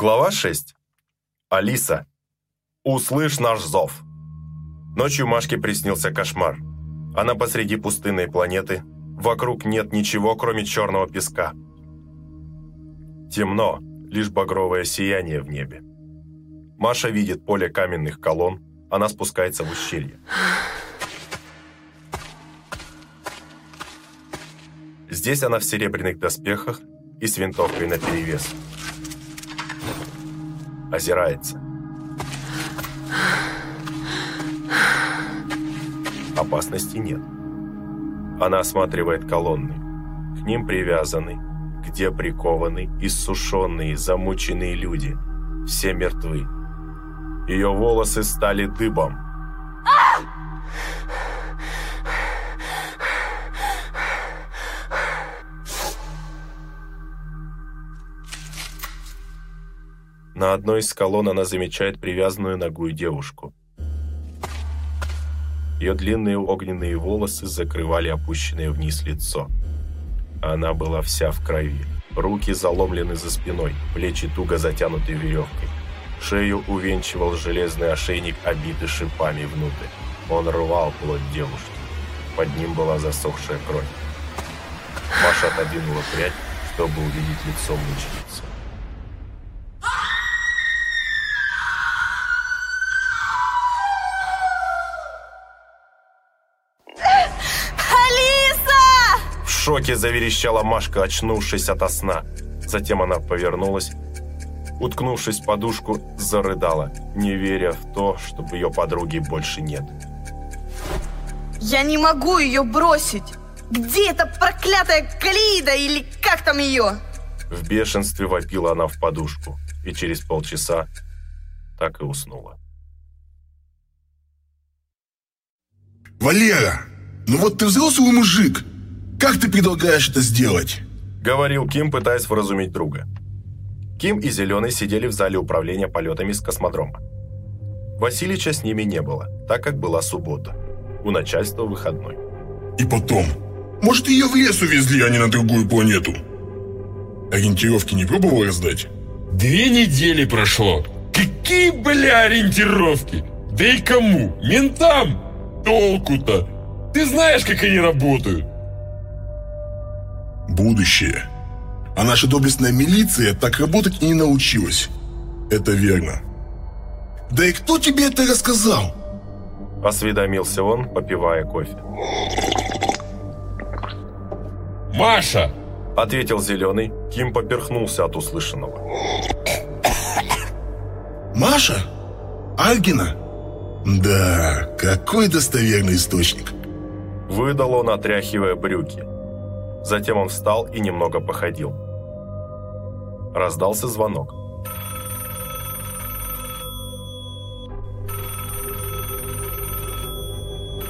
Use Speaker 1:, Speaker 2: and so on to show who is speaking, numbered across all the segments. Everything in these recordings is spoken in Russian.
Speaker 1: Глава 6. Алиса. Услышь наш зов. Ночью Машке приснился кошмар. Она посреди пустынной планеты. Вокруг нет ничего, кроме черного песка. Темно, лишь багровое сияние в небе. Маша видит поле каменных колонн. Она спускается в ущелье. Здесь она в серебряных доспехах и с винтовкой наперевес. Озирается. Опасности нет. Она осматривает колонны. К ним привязаны, где прикованы, иссушенные, замученные люди. Все мертвы. Ее волосы стали дыбом. На одной из колонн она замечает привязанную ногую девушку. Ее длинные огненные волосы закрывали опущенное вниз лицо. Она была вся в крови. Руки заломлены за спиной, плечи туго затянуты веревкой. Шею увенчивал железный ошейник, обитый шипами внутрь. Он рвал плоть девушки. Под ним была засохшая кровь. Маша отодвинула прядь, чтобы увидеть лицо мученицы. Шоке заверещала Машка, очнувшись ото сна. Затем она повернулась, уткнувшись в подушку, зарыдала, не веря в то, чтобы ее подруги больше нет.
Speaker 2: Я не могу ее бросить. Где эта проклятая Клида или как там ее?
Speaker 1: В бешенстве вопила она в подушку и через полчаса так и уснула.
Speaker 3: Валера, ну вот ты взрослый мужик. Как ты предлагаешь это сделать?
Speaker 1: Говорил Ким, пытаясь вразумить друга. Ким и Зеленый сидели в зале управления полетами с космодрома. Василича с ними не было, так как была суббота. У начальства выходной.
Speaker 3: И потом, может ее в лес увезли, а не на другую планету? Ориентировки не пробовал раздать?
Speaker 4: Две недели прошло. Какие, бля, ориентировки? Да и кому? Ментам? Толку-то? Ты знаешь, как они работают?
Speaker 3: Будущее. А наша доблестная милиция так работать и не научилась. Это верно. Да и кто тебе это рассказал?
Speaker 1: Осведомился он, попивая кофе.
Speaker 4: Маша!
Speaker 1: Ответил Зеленый. Ким поперхнулся от услышанного.
Speaker 3: Маша? Альгина? Да, какой достоверный источник.
Speaker 1: Выдал он, отряхивая брюки. Затем он встал и немного походил. Раздался звонок.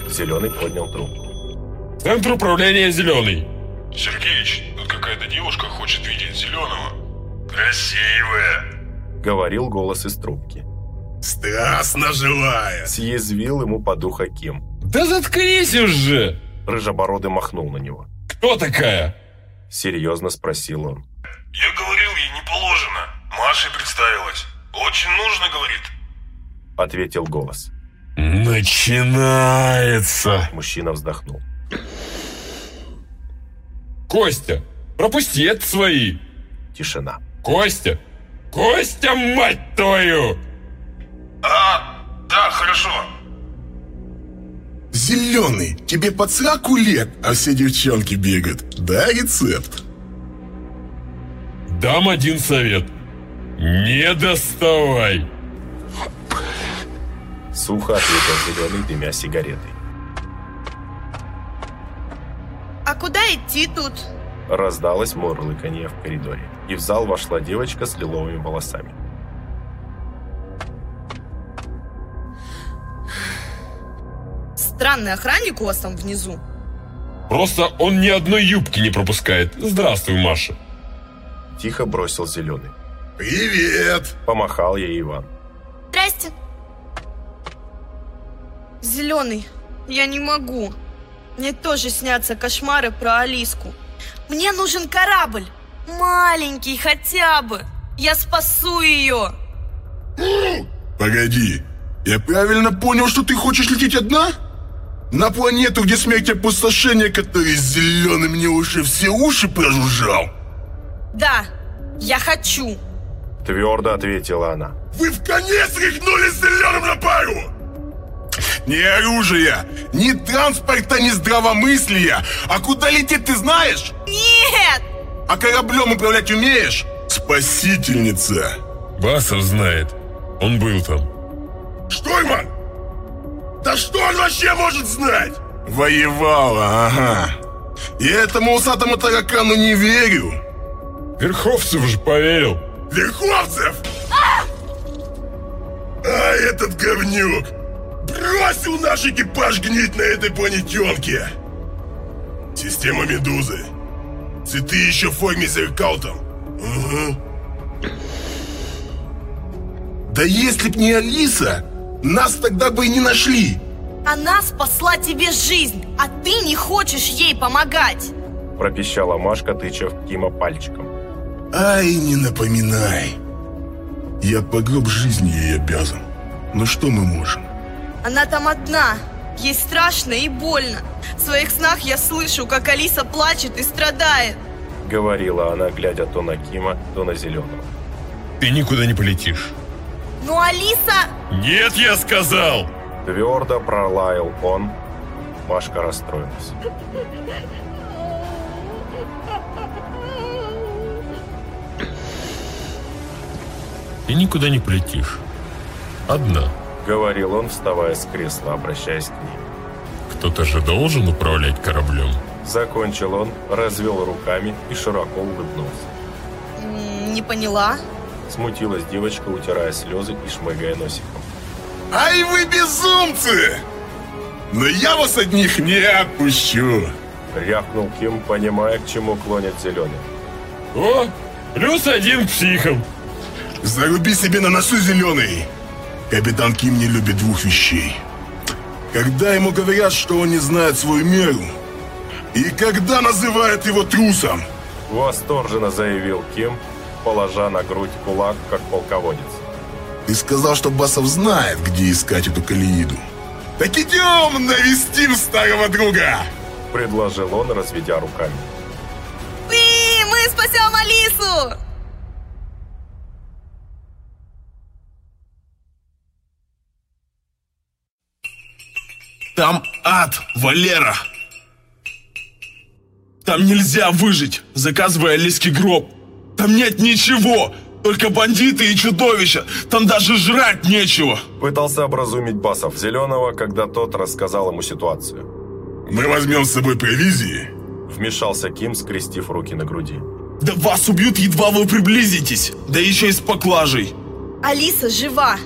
Speaker 1: Зеленый поднял трубку.
Speaker 4: Центр управления «Зеленый».
Speaker 5: Сергеич, тут какая-то девушка хочет видеть зеленого. Красивая.
Speaker 1: Говорил голос из трубки.
Speaker 3: Страстно желая.
Speaker 1: Съязвил ему подуха Ким.
Speaker 4: Да заткнись уже!
Speaker 1: Рыжебородый махнул на него.
Speaker 4: Кто такая?
Speaker 1: Серьезно спросил он.
Speaker 5: Я говорил ей, не положено. Маша представилась. Очень нужно, говорит.
Speaker 1: Ответил голос.
Speaker 4: Начинается.
Speaker 1: Мужчина вздохнул.
Speaker 4: Костя, пропусти это свои.
Speaker 1: Тишина.
Speaker 4: Костя! Костя, мать твою!
Speaker 3: Зеленый, тебе под сраку лет, а все девчонки бегают. Да, рецепт?
Speaker 4: Дам один совет. Не доставай.
Speaker 1: Сухо ответил Зеленый, дымя сигаретой.
Speaker 2: А куда идти тут?
Speaker 1: Раздалось мурлыканье в коридоре, и в зал вошла девочка с лиловыми волосами.
Speaker 2: Странный охранник у вас там внизу.
Speaker 4: Просто он ни одной юбки не пропускает. Здравствуй, Маша.
Speaker 1: Тихо бросил Зеленый.
Speaker 3: Привет!
Speaker 1: Помахал ей Иван.
Speaker 2: Здрасте. Зеленый, я не могу. Мне тоже снятся кошмары про Алиску. Мне нужен корабль. Маленький хотя бы. Я спасу ее!
Speaker 3: Погоди, я правильно понял, что ты хочешь лететь одна? На планету, где смерть и опустошение, который зеленый мне уже все уши прожужжал?
Speaker 2: Да, я хочу.
Speaker 1: Твердо ответила она.
Speaker 3: Вы в конец рехнулись с зеленым на пару! Ни оружия, ни транспорта, ни здравомыслия. А куда лететь ты знаешь?
Speaker 2: Нет!
Speaker 3: А кораблем управлять умеешь? Спасительница.
Speaker 4: Басов знает. Он был там.
Speaker 3: Штурман! Да что он вообще может знать? Воевала, ага. Я этому усатому таракану не верю.
Speaker 4: Верховцев же поверил.
Speaker 3: Верховцев! А, этот говнюк! Бросил наш экипаж гнить на этой планетенке! Система Медузы. Цветы еще в форме зеркал там. Угу. Да если б не Алиса, нас тогда бы и не нашли.
Speaker 2: Она спасла тебе жизнь, а ты не хочешь ей помогать.
Speaker 1: Пропищала Машка, тыча в Кима пальчиком.
Speaker 3: Ай, не напоминай. Я по гроб жизни ей обязан. Но что мы можем?
Speaker 2: Она там одна. Ей страшно и больно. В своих снах я слышу, как Алиса плачет и страдает.
Speaker 1: Говорила она, глядя то на Кима, то на Зеленого.
Speaker 4: Ты никуда не полетишь.
Speaker 2: Но Алиса...
Speaker 4: Нет, я сказал!
Speaker 1: Твердо пролаял он. Машка расстроилась.
Speaker 4: Ты никуда не полетишь. Одна.
Speaker 1: Говорил он, вставая с кресла, обращаясь к ней.
Speaker 4: Кто-то же должен управлять кораблем.
Speaker 1: Закончил он, развел руками и широко улыбнулся.
Speaker 2: Не поняла.
Speaker 1: Смутилась девочка, утирая слезы и шмыгая носиком.
Speaker 3: Ай вы безумцы! Но я вас одних не отпущу.
Speaker 1: Рявкнул Ким, понимая, к чему клонят зеленый.
Speaker 4: О, плюс один к психам.
Speaker 3: Заруби себе на носу зеленый. Капитан Ким не любит двух вещей. Когда ему говорят, что он не знает свою меру, и когда называют его трусом.
Speaker 1: Восторженно заявил Ким, положа на грудь кулак, как полководец.
Speaker 3: Ты сказал, что Басов знает, где искать эту Калииду. Так идем навестим старого друга!
Speaker 1: Предложил он, разведя руками.
Speaker 2: Ты, мы спасем Алису!
Speaker 6: Там ад, Валера. Там нельзя выжить, заказывая лиский гроб. Там нет ничего, только бандиты и чудовища. Там даже жрать нечего.
Speaker 1: Пытался образумить Басов Зеленого, когда тот рассказал ему ситуацию.
Speaker 3: Мы возьмем с собой провизии.
Speaker 1: Вмешался Ким, скрестив руки на груди.
Speaker 6: Да вас убьют, едва вы приблизитесь. Да еще и с поклажей.
Speaker 2: Алиса жива.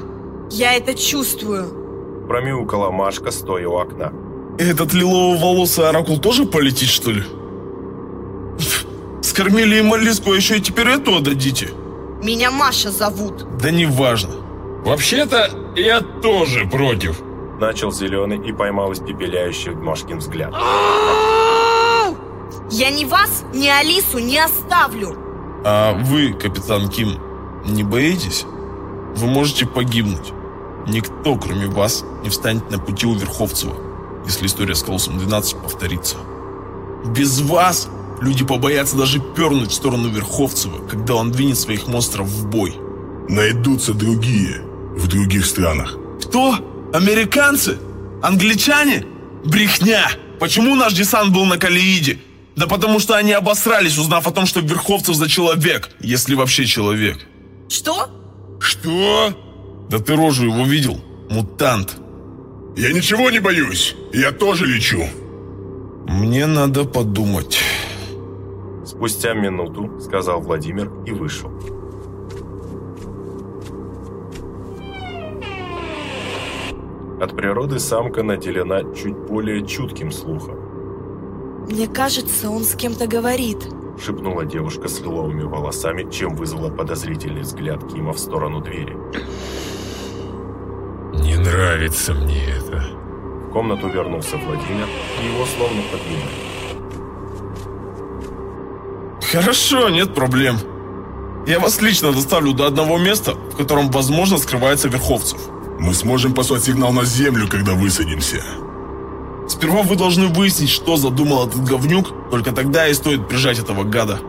Speaker 2: Я это чувствую.
Speaker 1: Промяукала Машка, стоя у окна.
Speaker 6: Этот лилово-волосый оракул тоже полетит, что ли? Скормили им Алиску, а еще и теперь эту отдадите.
Speaker 2: Меня Маша зовут.
Speaker 6: Да неважно.
Speaker 4: Вообще-то, я тоже против.
Speaker 1: Начал Зеленый и поймал испепеляющий Машкин взгляд.
Speaker 2: Я ни вас, ни Алису не оставлю.
Speaker 6: А вы, капитан Ким, не боитесь? Вы можете погибнуть. Никто, кроме вас, не встанет на пути у Верховцева, если история с Колосом 12 повторится. Без вас люди побоятся даже пернуть в сторону Верховцева, когда он двинет своих монстров в бой.
Speaker 3: Найдутся другие в других странах.
Speaker 6: Кто? Американцы? Англичане? Брехня! Почему наш десант был на Калииде? Да потому что они обосрались, узнав о том, что Верховцев за человек, если вообще человек.
Speaker 2: Что?
Speaker 4: Что?
Speaker 6: Да ты рожу его видел? Мутант.
Speaker 3: Я ничего не боюсь. Я тоже лечу.
Speaker 6: Мне надо подумать.
Speaker 1: Спустя минуту, сказал Владимир и вышел. От природы самка наделена чуть более чутким слухом.
Speaker 2: Мне кажется, он с кем-то говорит.
Speaker 1: Шепнула девушка с лиловыми волосами, чем вызвала подозрительный взгляд Кима в сторону двери.
Speaker 4: Не нравится мне это.
Speaker 1: В комнату вернулся Владимир, и его словно подменили.
Speaker 6: Хорошо, нет проблем. Я вас лично доставлю до одного места, в котором, возможно, скрывается Верховцев.
Speaker 3: Мы сможем послать сигнал на землю, когда высадимся.
Speaker 6: Сперва вы должны выяснить, что задумал этот говнюк, только тогда и стоит прижать этого гада.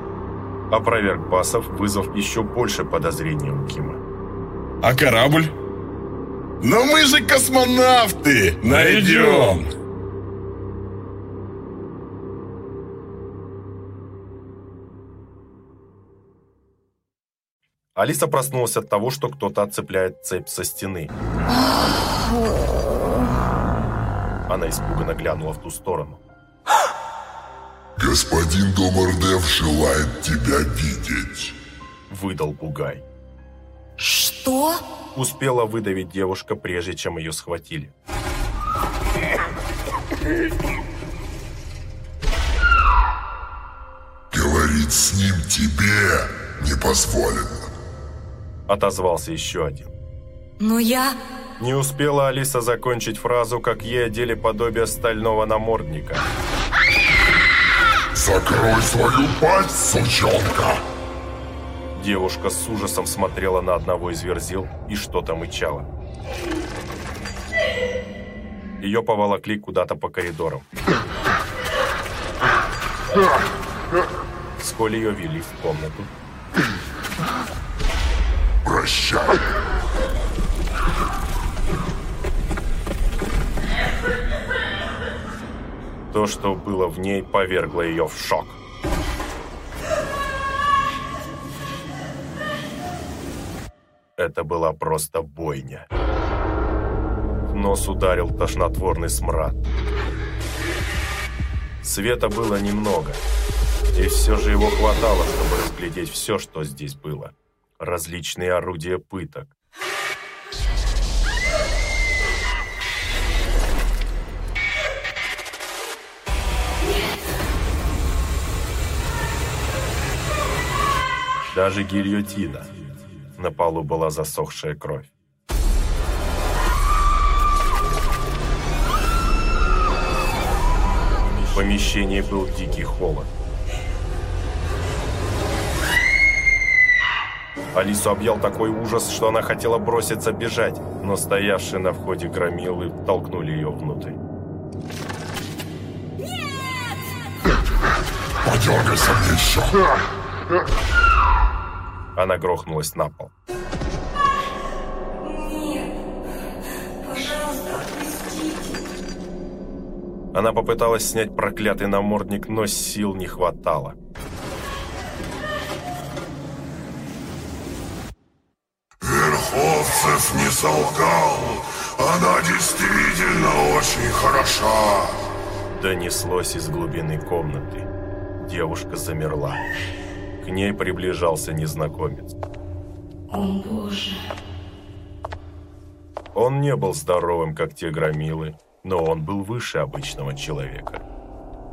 Speaker 1: Опроверг Басов, вызвав еще больше подозрений у Кима.
Speaker 6: А корабль?
Speaker 3: Но мы же космонавты! Найдем!
Speaker 1: Алиса проснулась от того, что кто-то отцепляет цепь со стены. Она испуганно глянула в ту сторону.
Speaker 7: Господин Домардев желает тебя видеть.
Speaker 1: Выдал Бугай.
Speaker 2: Что?
Speaker 1: Успела выдавить девушка, прежде чем ее схватили.
Speaker 7: Говорить с ним тебе не позволено.
Speaker 1: Отозвался еще один.
Speaker 2: Но я...
Speaker 1: Не успела Алиса закончить фразу, как ей одели подобие стального намордника.
Speaker 7: Закрой свою пасть, сучонка!
Speaker 1: Девушка с ужасом смотрела на одного из верзил и что-то мычала. Ее поволокли куда-то по коридорам. Вскоре ее вели в комнату.
Speaker 7: Прощай!
Speaker 1: То, что было в ней, повергло ее в шок. Это была просто бойня. В нос ударил тошнотворный смрад. Света было немного, и все же его хватало, чтобы разглядеть все, что здесь было. Различные орудия пыток, Даже гильотина. На полу была засохшая кровь. В помещении был дикий холод. Алису объял такой ужас, что она хотела броситься бежать, но стоявшие на входе громилы толкнули ее внутрь.
Speaker 7: Подергайся мне еще!
Speaker 1: Она грохнулась на пол. Она попыталась снять проклятый намордник, но сил не хватало.
Speaker 7: Верховцев не солгал! Она действительно очень хороша!
Speaker 1: Донеслось из глубины комнаты. Девушка замерла. К ней приближался незнакомец.
Speaker 8: О боже.
Speaker 1: Он не был здоровым, как те громилы, но он был выше обычного человека.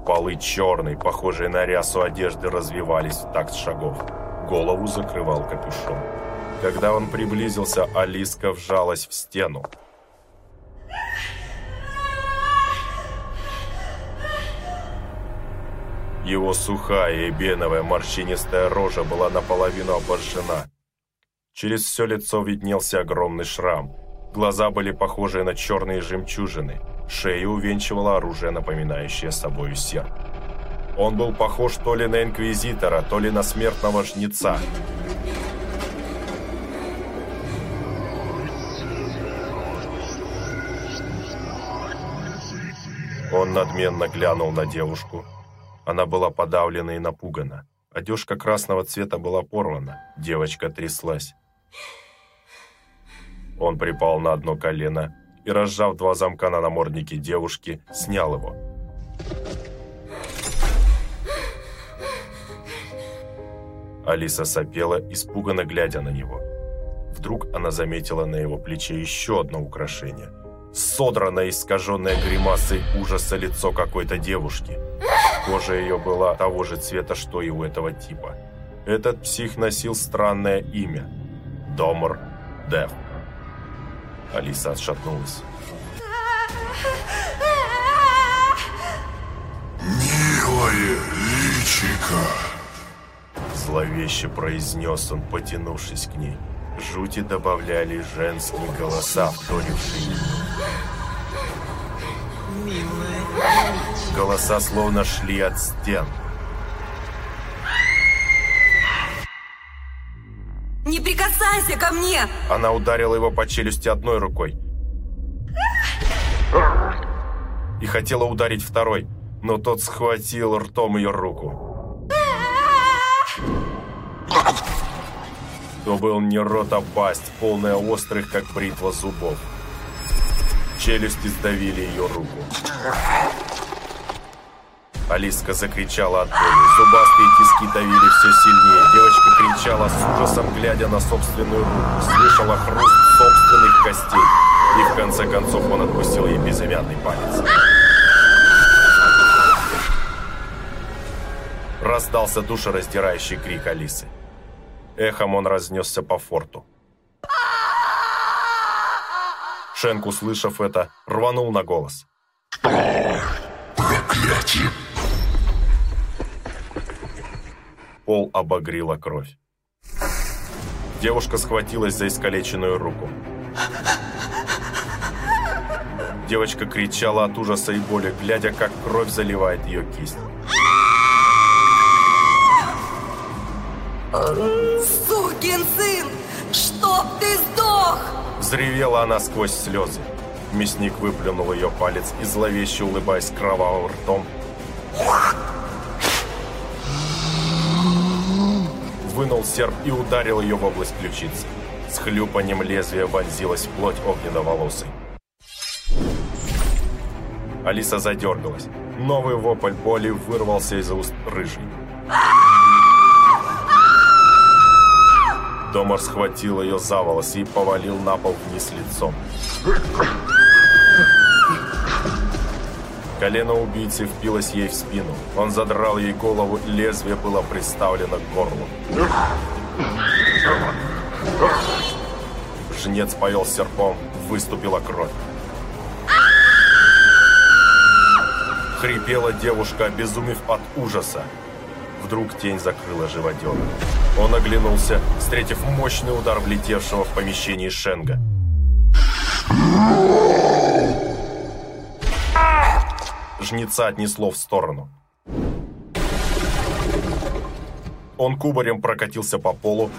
Speaker 1: Полы черной, похожие на рясу одежды, развивались в такт шагов. Голову закрывал капюшон. Когда он приблизился, Алиска вжалась в стену. Его сухая и беновая морщинистая рожа была наполовину обожжена. Через все лицо виднелся огромный шрам. Глаза были похожи на черные жемчужины. Шею увенчивало оружие, напоминающее собою серп. Он был похож то ли на инквизитора, то ли на смертного жнеца. Он надменно глянул на девушку. Она была подавлена и напугана. Одежка красного цвета была порвана. Девочка тряслась. Он припал на одно колено и, разжав два замка на наморднике девушки, снял его. Алиса сопела, испуганно глядя на него. Вдруг она заметила на его плече еще одно украшение. Содранное, искаженное гримасой ужаса лицо какой-то девушки. Кожа ее была того же цвета, что и у этого типа. Этот псих носил странное имя. Домор Дев. Алиса отшатнулась.
Speaker 7: Милое личико!
Speaker 1: Зловеще произнес он, потянувшись к ней. Жути добавляли женские голоса, вторившие. Голоса словно шли от стен.
Speaker 9: Не прикасайся ко мне!
Speaker 1: Она ударила его по челюсти одной рукой. И хотела ударить второй, но тот схватил ртом ее руку. То был не рот, а пасть, полная острых, как бритва зубов. Челюсти сдавили ее руку. Алиска закричала от боли. Зубастые тиски давили все сильнее. Девочка кричала с ужасом, глядя на собственную руку. Слышала хруст собственных костей. И в конце концов он отпустил ей безымянный палец. Раздался душераздирающий крик Алисы. Эхом он разнесся по форту. Шенк, услышав это, рванул на голос.
Speaker 7: Проклятие!
Speaker 1: Пол обогрила кровь. Девушка схватилась за искалеченную руку. Девочка кричала от ужаса и боли, глядя, как кровь заливает ее кисть.
Speaker 9: Сукин сын! Чтоб ты сдох!
Speaker 1: Взревела она сквозь слезы. Мясник выплюнул ее палец и, зловеще улыбаясь кровавым ртом, вынул серп и ударил ее в область ключицы. С хлюпанием лезвия вонзилась плоть огненно-волосой. Алиса задергалась. Новый вопль боли вырвался из уст рыжей. Домар схватил ее за волосы и повалил на пол вниз лицом. Колено убийцы впилось ей в спину. Он задрал ей голову, лезвие было приставлено к горлу. Жнец повел серпом, выступила кровь. Хрипела девушка, обезумев от ужаса. Вдруг тень закрыла живодера. Он оглянулся, встретив мощный удар влетевшего в помещение Шенга. Жнеца отнесло в сторону. Он кубарем прокатился по полу.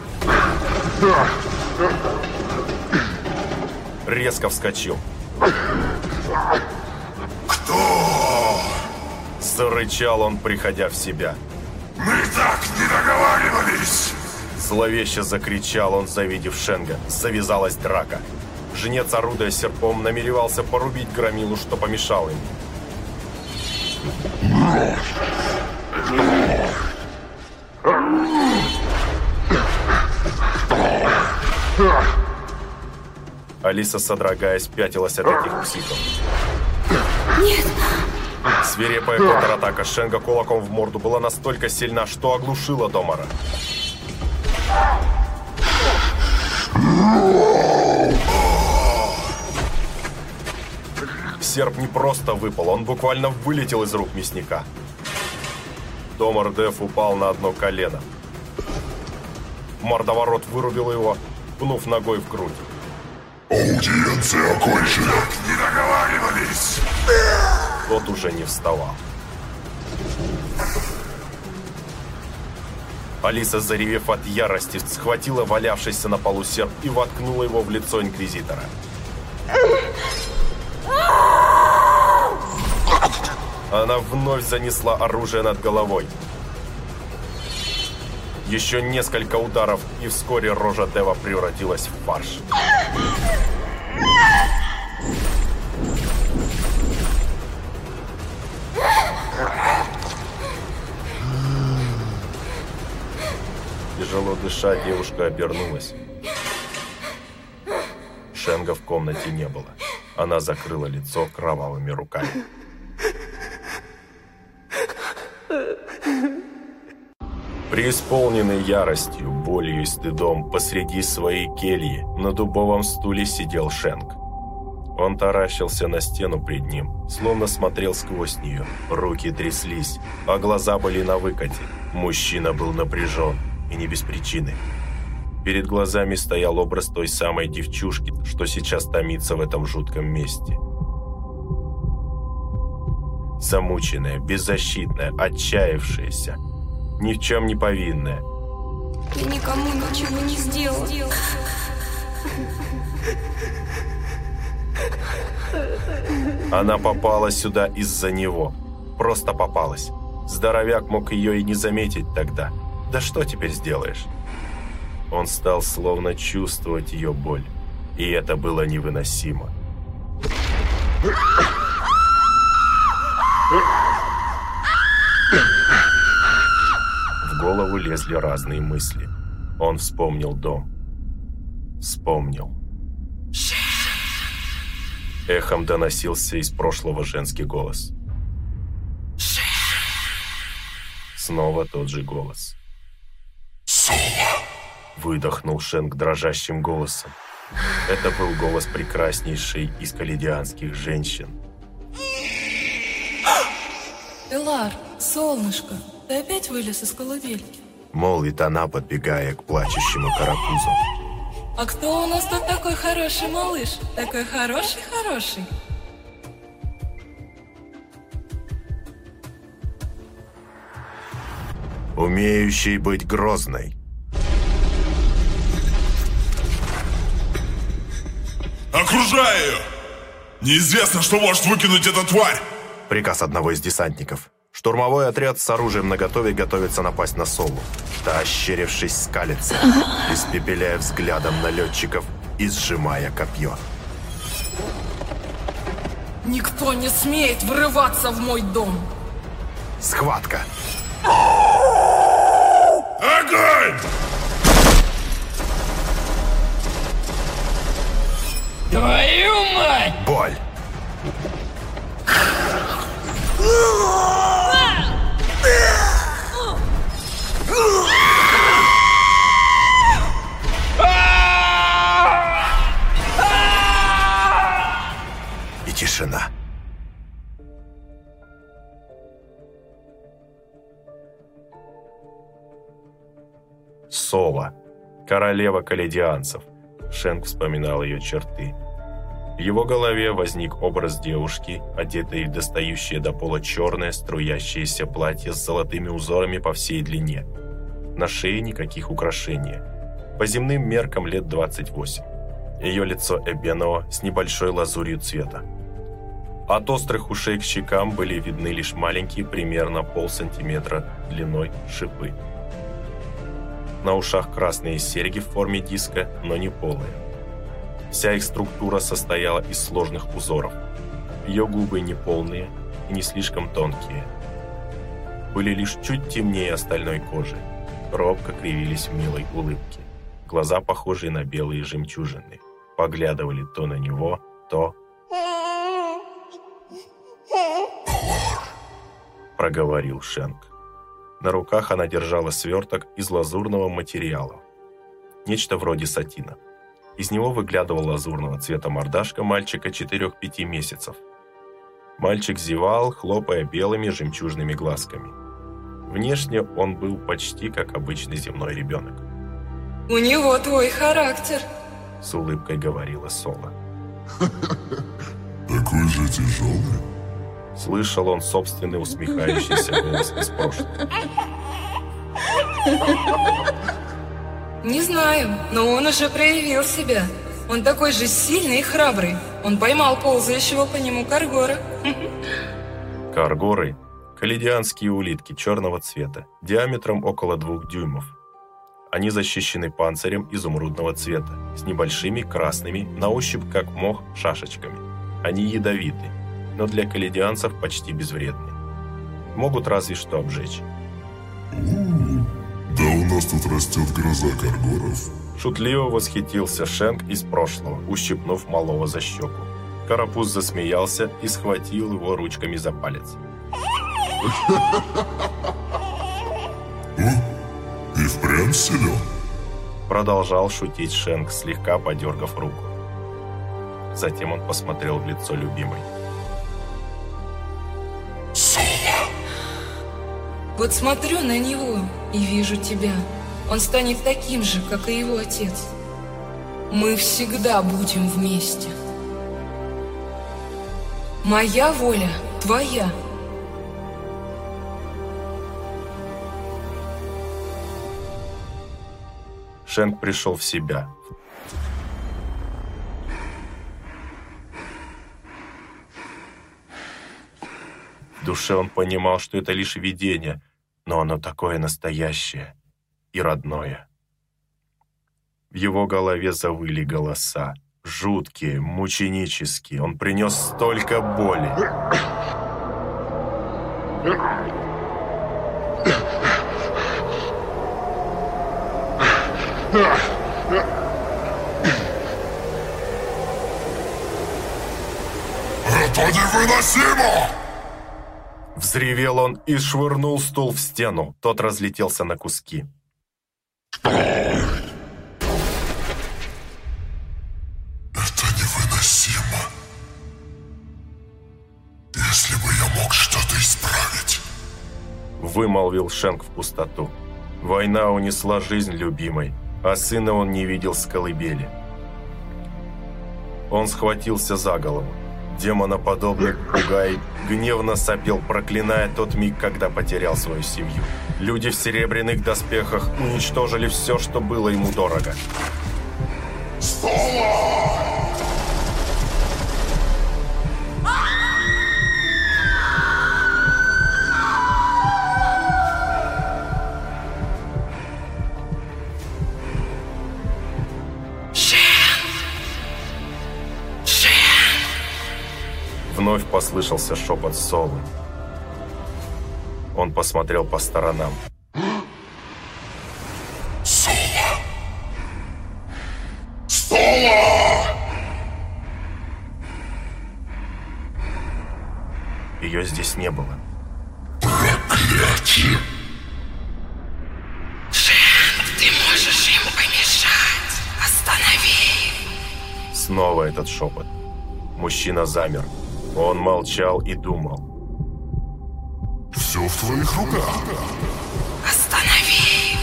Speaker 1: Резко вскочил.
Speaker 7: Кто?
Speaker 1: Зарычал он, приходя в себя.
Speaker 7: Мы так не договаривались!
Speaker 1: Зловеще закричал он, завидев Шенга. Завязалась драка. Женец, орудуя серпом, намеревался порубить громилу, что помешал им. Алиса, содрогаясь, пятилась от этих психов.
Speaker 9: Нет!
Speaker 1: Свирепая контратака Шенга кулаком в морду была настолько сильна, что оглушила Домара. Серп не просто выпал, он буквально вылетел из рук мясника. Домар Деф упал на одно колено. Мордоворот вырубил его, пнув ногой в грудь.
Speaker 7: Аудиенция окончена. Не договаривались.
Speaker 1: Тот уже не вставал. Алиса, заревев от ярости, схватила валявшийся на полу серп и воткнула его в лицо Инквизитора. Она вновь занесла оружие над головой. Еще несколько ударов, и вскоре рожа Дева превратилась в фарш. Тяжело дыша, девушка обернулась. Шенга в комнате не было. Она закрыла лицо кровавыми руками. Преисполненный яростью, болью и стыдом, посреди своей кельи на дубовом стуле сидел Шенк. Он таращился на стену пред ним, словно смотрел сквозь нее. Руки тряслись, а глаза были на выкате. Мужчина был напряжен, и не без причины. Перед глазами стоял образ той самой девчушки, что сейчас томится в этом жутком месте. Замученная, беззащитная, отчаявшаяся, ни в чем не повинная.
Speaker 9: Я никому ничего не сделал.
Speaker 1: Она попала сюда из-за него. Просто попалась. Здоровяк мог ее и не заметить тогда. Да что теперь сделаешь? Он стал словно чувствовать ее боль. И это было невыносимо. В голову лезли разные мысли. Он вспомнил дом. Вспомнил. Эхом доносился из прошлого женский голос. Снова тот же голос. Выдохнул Шенк дрожащим голосом. Это был голос прекраснейшей из каледианских женщин.
Speaker 10: Элар, солнышко, ты опять вылез из колыбельки?
Speaker 1: Молвит она, подбегая к плачущему карапузу.
Speaker 10: А кто у нас тут такой хороший малыш? Такой хороший-хороший?
Speaker 1: Умеющий быть грозной.
Speaker 3: Окружай ее! Неизвестно, что может выкинуть эта тварь!
Speaker 1: Приказ одного из десантников. Штурмовой отряд с оружием наготове готовится напасть на Солу. Та, ощерившись, скалится, испепеляя взглядом налетчиков и сжимая копье.
Speaker 10: Никто не смеет врываться в мой дом!
Speaker 1: Схватка!
Speaker 3: Огонь!
Speaker 10: Твою мать!
Speaker 1: Боль! И тишина. Сола, королева каледианцев. Шенк вспоминал ее черты. В его голове возник образ девушки, одетой в достающее до пола черное струящееся платье с золотыми узорами по всей длине. На шее никаких украшений. По земным меркам лет 28. Ее лицо эбеново с небольшой лазурью цвета. От острых ушей к щекам были видны лишь маленькие, примерно полсантиметра длиной шипы. На ушах красные серьги в форме диска, но не полые. Вся их структура состояла из сложных узоров. Ее губы не полные и не слишком тонкие. Были лишь чуть темнее остальной кожи. Робко кривились в милой улыбке. Глаза, похожие на белые жемчужины, поглядывали то на него, то... Проговорил Шенк. На руках она держала сверток из лазурного материала. Нечто вроде сатина. Из него выглядывала лазурного цвета мордашка мальчика 4-5 месяцев. Мальчик зевал, хлопая белыми жемчужными глазками. Внешне он был почти как обычный земной ребенок.
Speaker 10: У него твой характер.
Speaker 1: С улыбкой говорила Сола.
Speaker 7: Такой же тяжелый.
Speaker 1: Слышал он собственный усмехающийся голос из прошлого.
Speaker 10: Не знаю, но он уже проявил себя. Он такой же сильный и храбрый. Он поймал ползающего по нему Каргора.
Speaker 1: Каргоры – каледианские улитки черного цвета, диаметром около двух дюймов. Они защищены панцирем изумрудного цвета, с небольшими красными, на ощупь как мох, шашечками. Они ядовиты, но для каледианцев почти безвредны. Могут разве что обжечь.
Speaker 7: Да у нас тут растет гроза каргоров.
Speaker 1: Шутливо восхитился Шенк из прошлого, ущипнув малого за щеку. Карапуз засмеялся и схватил его ручками за палец.
Speaker 7: И впрямь силен.
Speaker 1: Продолжал шутить Шенк, слегка подергав руку. Затем он посмотрел в лицо любимой.
Speaker 10: Вот смотрю на него и вижу тебя. он станет таким же, как и его отец. Мы всегда будем вместе. Моя воля твоя.
Speaker 1: Шенк пришел в себя. Душе он понимал, что это лишь видение, но оно такое настоящее и родное. В его голове завыли голоса. Жуткие, мученические. Он принес столько боли.
Speaker 7: Это невыносимо!
Speaker 1: Взревел он и швырнул стул в стену. Тот разлетелся на куски.
Speaker 7: Это невыносимо. Если бы я мог что-то исправить.
Speaker 1: Вымолвил Шенк в пустоту. Война унесла жизнь любимой, а сына он не видел с колыбели. Он схватился за голову. Демоноподобный пугай гневно сопел, проклиная тот миг, когда потерял свою семью. Люди в серебряных доспехах уничтожили все, что было ему дорого. Вновь послышался шепот Солы. Он посмотрел по сторонам.
Speaker 7: Сола! Сола!
Speaker 1: Ее здесь не было.
Speaker 7: Проклятие!
Speaker 9: Ты можешь им помешать. Останови.
Speaker 1: Снова этот шепот. Мужчина замер. Он молчал и думал.
Speaker 7: Все в твоих руках.
Speaker 9: Останови.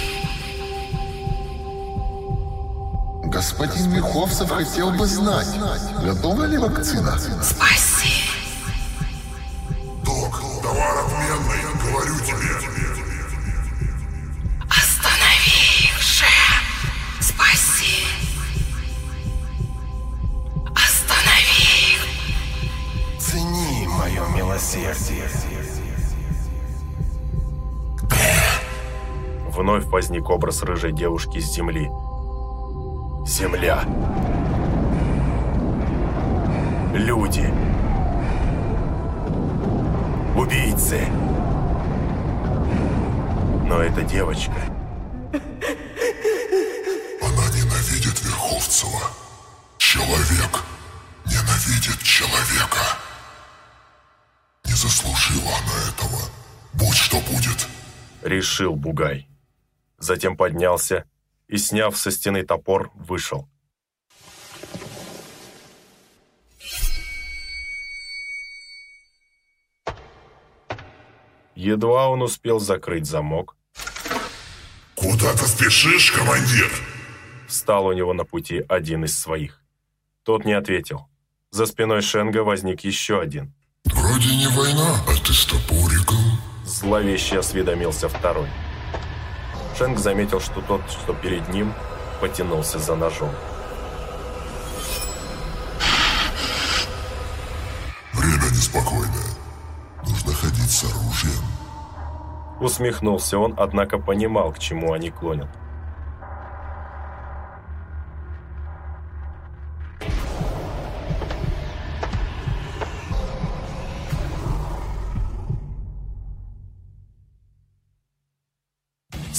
Speaker 11: Господин Миховцев хотел бы знать, готова ли вакцина?
Speaker 9: Спаси.
Speaker 1: Возник образ рыжей девушки с земли. Земля. Люди. Убийцы. Но эта девочка...
Speaker 7: Она ненавидит Верховцева. Человек ненавидит человека. Не заслужила она этого. Будь что будет.
Speaker 1: Решил Бугай. Затем поднялся и, сняв со стены топор, вышел. Едва он успел закрыть замок,
Speaker 7: Куда ты спешишь, командир?
Speaker 1: встал у него на пути один из своих. Тот не ответил. За спиной Шенга возник еще один.
Speaker 7: Вроде не война, а ты с топориком.
Speaker 1: Зловеще осведомился второй. Шенг заметил, что тот, что перед ним, потянулся за ножом.
Speaker 7: Время неспокойное. Нужно ходить с оружием.
Speaker 1: Усмехнулся он, однако понимал, к чему они клонят.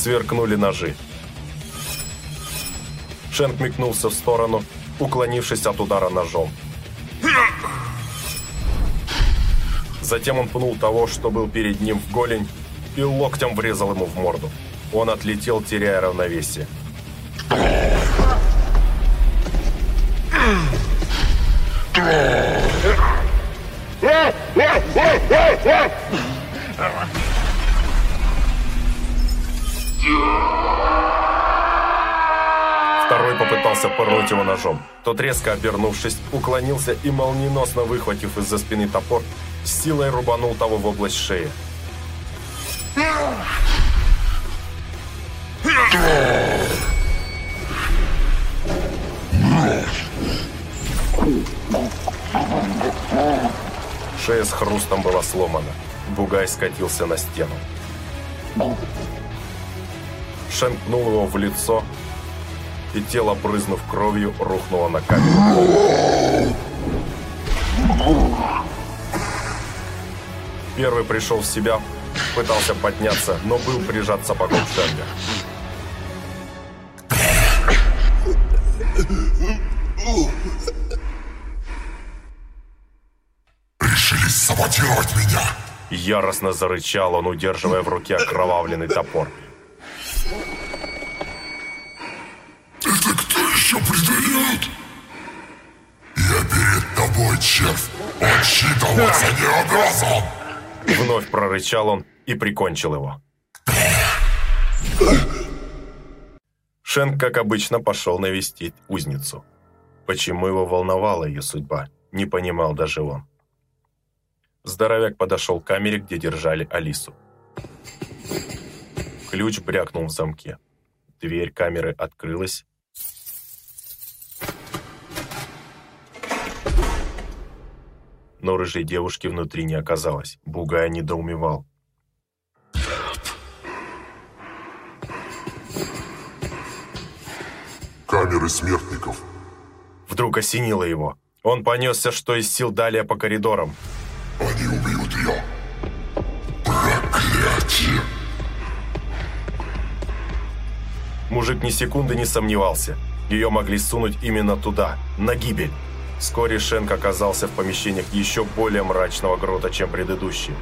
Speaker 1: Сверкнули ножи. Шенк мигнулся в сторону, уклонившись от удара ножом. Затем он пнул того, что был перед ним в голень, и локтем врезал ему в морду. Он отлетел, теряя равновесие. Пырнуть его ножом. Тот, резко обернувшись, уклонился и, молниеносно выхватив из-за спины топор, с силой рубанул того в область шеи. Шея с хрустом была сломана. Бугай скатился на стену. Шен пнул его в лицо, и тело, брызнув кровью, рухнуло на камень. Первый пришел в себя, пытался подняться, но был прижат сапогом Шенга.
Speaker 7: Решили саботировать меня!
Speaker 1: Яростно зарычал он, удерживая в руке окровавленный топор.
Speaker 7: Обязан!
Speaker 1: Вновь прорычал он и прикончил его. Шенк, как обычно, пошел навестить узницу. Почему его волновала ее судьба, не понимал даже он. Здоровяк подошел к камере, где держали Алису. Ключ брякнул в замке. Дверь камеры открылась. Но рыжей девушки внутри не оказалось. Бугая недоумевал.
Speaker 7: Камеры смертников.
Speaker 1: Вдруг осенило его. Он понесся, что из сил далее по коридорам.
Speaker 7: Они убьют ее. Проклятие!
Speaker 1: Мужик ни секунды не сомневался. Ее могли сунуть именно туда, на гибель. Вскоре Шенк оказался в помещениях еще более мрачного грота, чем предыдущие.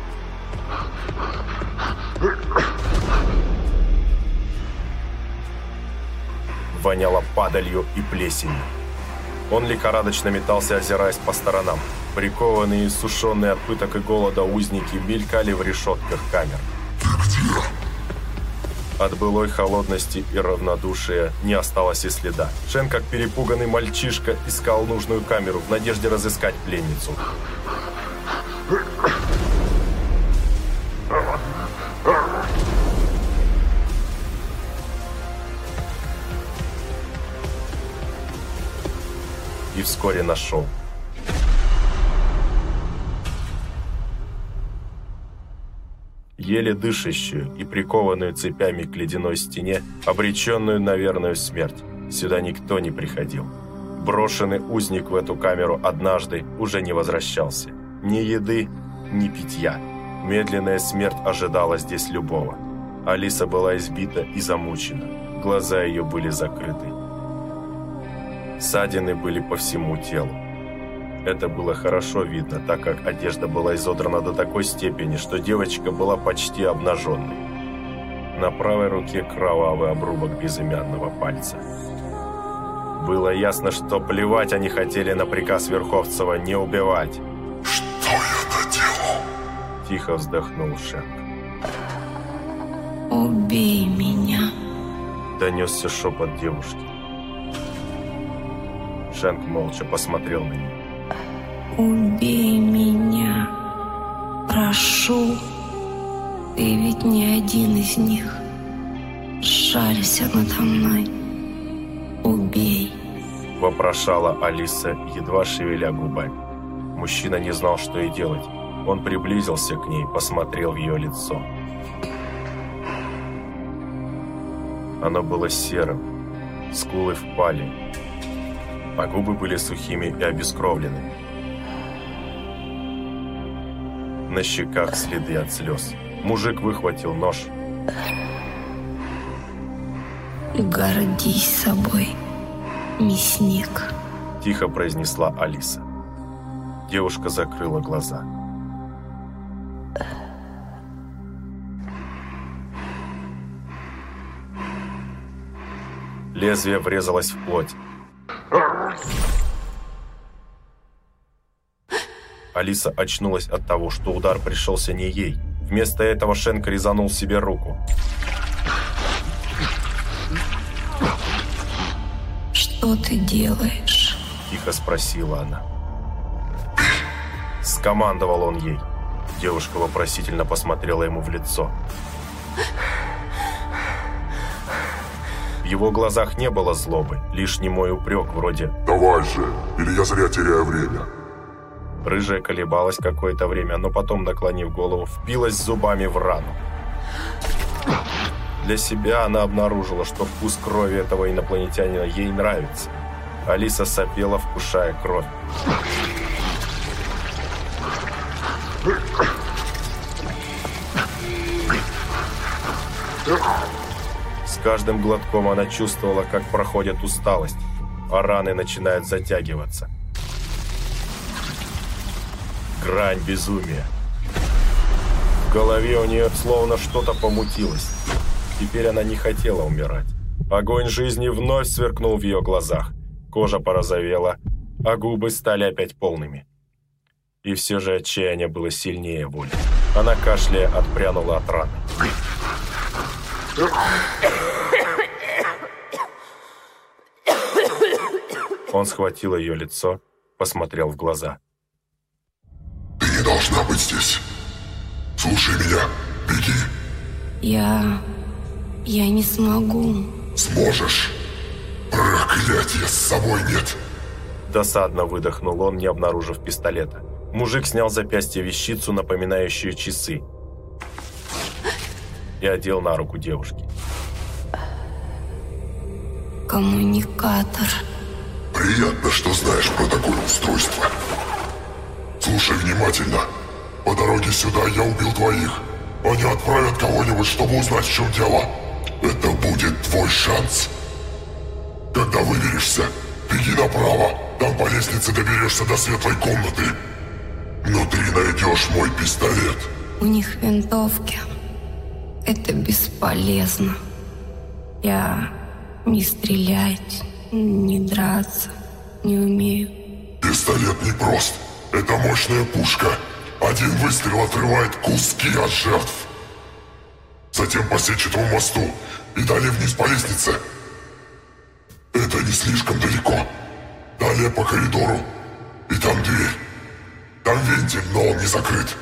Speaker 1: Воняло падалью и плесенью. Он лихорадочно метался, озираясь по сторонам. Прикованные и сушеные от пыток и голода узники мелькали в решетках камер. От былой холодности и равнодушия не осталось и следа. Шен, как перепуганный мальчишка, искал нужную камеру в надежде разыскать пленницу. И вскоре нашел. Еле дышащую и прикованную цепями к ледяной стене, обреченную на верную смерть. Сюда никто не приходил. Брошенный узник в эту камеру однажды уже не возвращался. Ни еды, ни питья. Медленная смерть ожидала здесь любого. Алиса была избита и замучена. Глаза ее были закрыты. Ссадины были по всему телу. Это было хорошо видно, так как одежда была изодрана до такой степени, что девочка была почти обнаженной. На правой руке кровавый обрубок безымянного пальца. Было ясно, что плевать они хотели на приказ Верховцева не убивать.
Speaker 7: «Что я наделал?»
Speaker 1: Тихо вздохнул Шенк.
Speaker 8: «Убей меня!»
Speaker 1: Донесся шепот девушки. Шенк молча посмотрел на нее.
Speaker 8: Убей меня. Прошу. Ты ведь не один из них. Жалься надо мной. Убей.
Speaker 1: Вопрошала Алиса, едва шевеля губами. Мужчина не знал, что и делать. Он приблизился к ней, посмотрел в ее лицо. Оно было серым, скулы впали, а губы были сухими и обескровленными. На щеках следы от слез. Мужик выхватил нож.
Speaker 8: Гордись собой, мясник.
Speaker 1: Тихо произнесла Алиса. Девушка закрыла глаза. Лезвие врезалось в плоть. Алиса очнулась от того, что удар пришелся не ей. Вместо этого Шенк резанул себе руку.
Speaker 8: Что что ты делаешь?»
Speaker 1: Тихо спросила она. Скомандовал он ей. Девушка вопросительно посмотрела ему в лицо. В его глазах не было злобы, лишь немой упрек вроде
Speaker 7: «Давай же, или я зря теряю время».
Speaker 1: Рыжая колебалась какое-то время, но потом, наклонив голову, впилась зубами в рану. Для себя она обнаружила, что вкус крови этого инопланетянина ей нравится. Алиса сопела, вкушая кровь. С каждым глотком она чувствовала, как проходит усталость, а раны начинают затягиваться. Грань безумия. В голове у нее словно что-то помутилось. Теперь она не хотела умирать. Огонь жизни вновь сверкнул в ее глазах. Кожа порозовела, а губы стали опять полными. И все же отчаяние было сильнее воли. Она кашляя отпрянула от раны. Он схватил ее лицо, посмотрел в глаза.
Speaker 7: Должна быть здесь. Слушай меня, беги.
Speaker 8: Я... я не смогу.
Speaker 7: Сможешь. Проклятие, с собой нет.
Speaker 1: Досадно выдохнул он, не обнаружив пистолета. Мужик снял запястье вещицу, напоминающую часы, и одел на руку девушки.
Speaker 8: Коммуникатор.
Speaker 7: Приятно, что знаешь про такое устройство. Слушай внимательно. По дороге сюда я убил двоих. Они отправят кого-нибудь, чтобы узнать, в чем дело. Это будет твой шанс. Когда выберешься, беги направо. Там по лестнице доберешься до светлой комнаты. Внутри найдешь мой пистолет.
Speaker 8: У них винтовки. Это бесполезно. Я не стрелять, не драться не умею.
Speaker 7: Пистолет не прост. Это мощная пушка. Один выстрел отрывает куски от жертв. Затем по сетчатому мосту и далее вниз по лестнице. Это не слишком далеко. Далее по коридору. И там дверь. Там вентиль, но он не закрыт.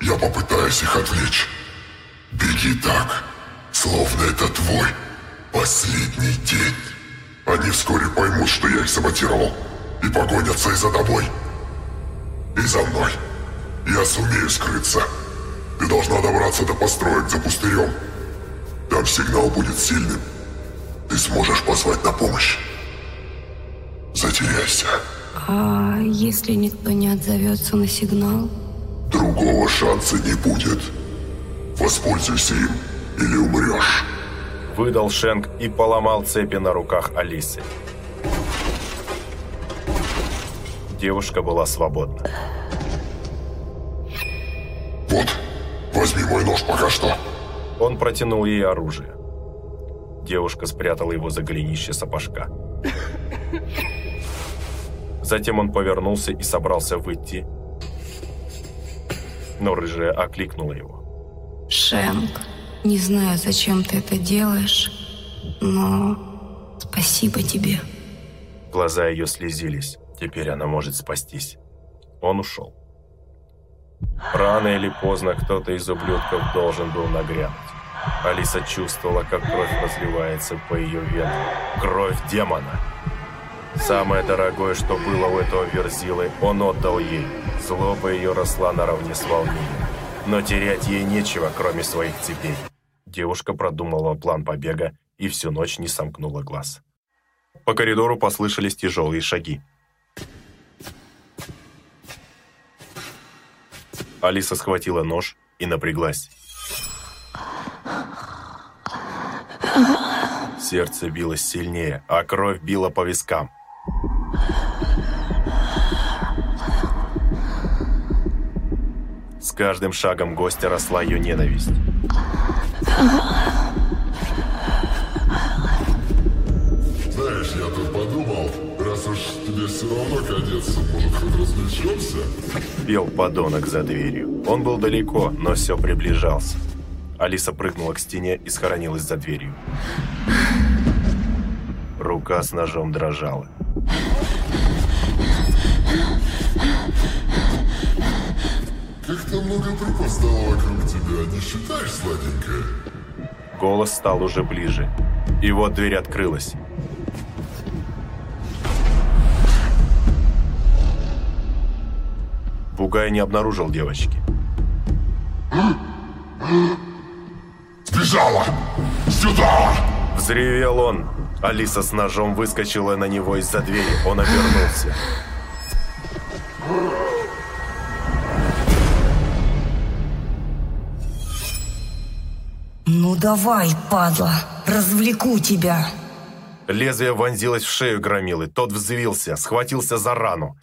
Speaker 7: Я попытаюсь их отвлечь. Беги так, словно это твой последний день. Они вскоре поймут, что я их саботировал, и погонятся и за тобой, и за мной. Я сумею скрыться. Ты должна добраться до построек за пустырем. Там сигнал будет сильным. Ты сможешь позвать на помощь. Затеряйся.
Speaker 8: А если никто не отзовется на сигнал?
Speaker 7: Другого шанса не будет. Воспользуйся им или умрешь.
Speaker 1: Выдал Шенк и поломал цепи на руках Алисы. Девушка была свободна.
Speaker 7: Вот, возьми мой нож пока что.
Speaker 1: Он протянул ей оружие. Девушка спрятала его за голенище сапожка. Затем он повернулся и собрался выйти, но рыжая окликнула его.
Speaker 8: Шенк, не знаю, зачем ты это делаешь, но спасибо тебе.
Speaker 1: Глаза ее слезились. Теперь она может спастись. Он ушел. Рано или поздно кто-то из ублюдков должен был нагрянуть. Алиса чувствовала, как кровь разливается по ее венам. Кровь демона. Самое дорогое, что было у этого верзилы, он отдал ей. Злоба ее росла наравне с волнением. Но терять ей нечего, кроме своих цепей. Девушка продумала план побега и всю ночь не сомкнула глаз. По коридору послышались тяжелые шаги. Алиса схватила нож и напряглась. Сердце билось сильнее, а кровь била по вискам. С каждым шагом гостя росла ее ненависть.
Speaker 7: Развлечемся?
Speaker 1: Пел подонок за дверью. Он был далеко, но все приближался. Алиса прыгнула к стене и схоронилась за дверью. Рука с ножом дрожала.
Speaker 7: Как-то много трупов стало вокруг тебя, не считаешь, сладенькая?
Speaker 1: Голос стал уже ближе. И вот дверь открылась. Бугай не обнаружил девочки.
Speaker 7: Сбежала! Сюда!
Speaker 1: Взревел он. Алиса с ножом выскочила на него из-за двери. Он обернулся.
Speaker 12: Ну давай, падла, развлеку тебя.
Speaker 1: Лезвие вонзилось в шею громилы. Тот взвился, схватился за рану.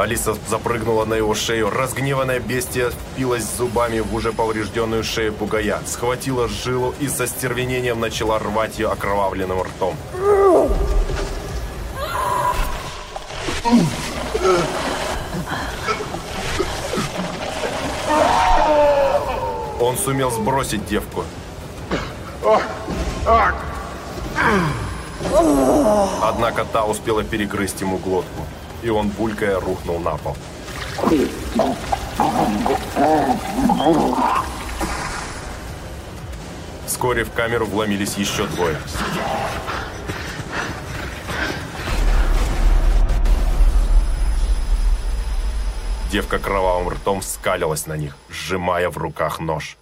Speaker 1: Алиса запрыгнула на его шею. Разгневанная бестия впилась зубами в уже поврежденную шею бугая, схватила жилу и со стервенением начала рвать ее окровавленным ртом. Он сумел сбросить девку. Однако та успела перегрызть ему глотку, и он, булькая, рухнул на пол. Вскоре в камеру вломились еще двое. Девка кровавым ртом скалилась на них, сжимая в руках нож.